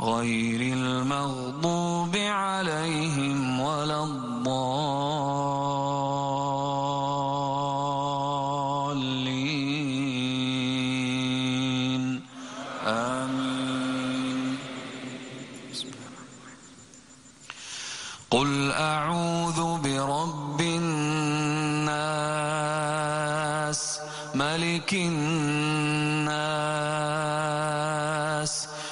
غير المغضوب عليهم ولا الضالين. آمين. قل أعوذ برب الناس ملك الناس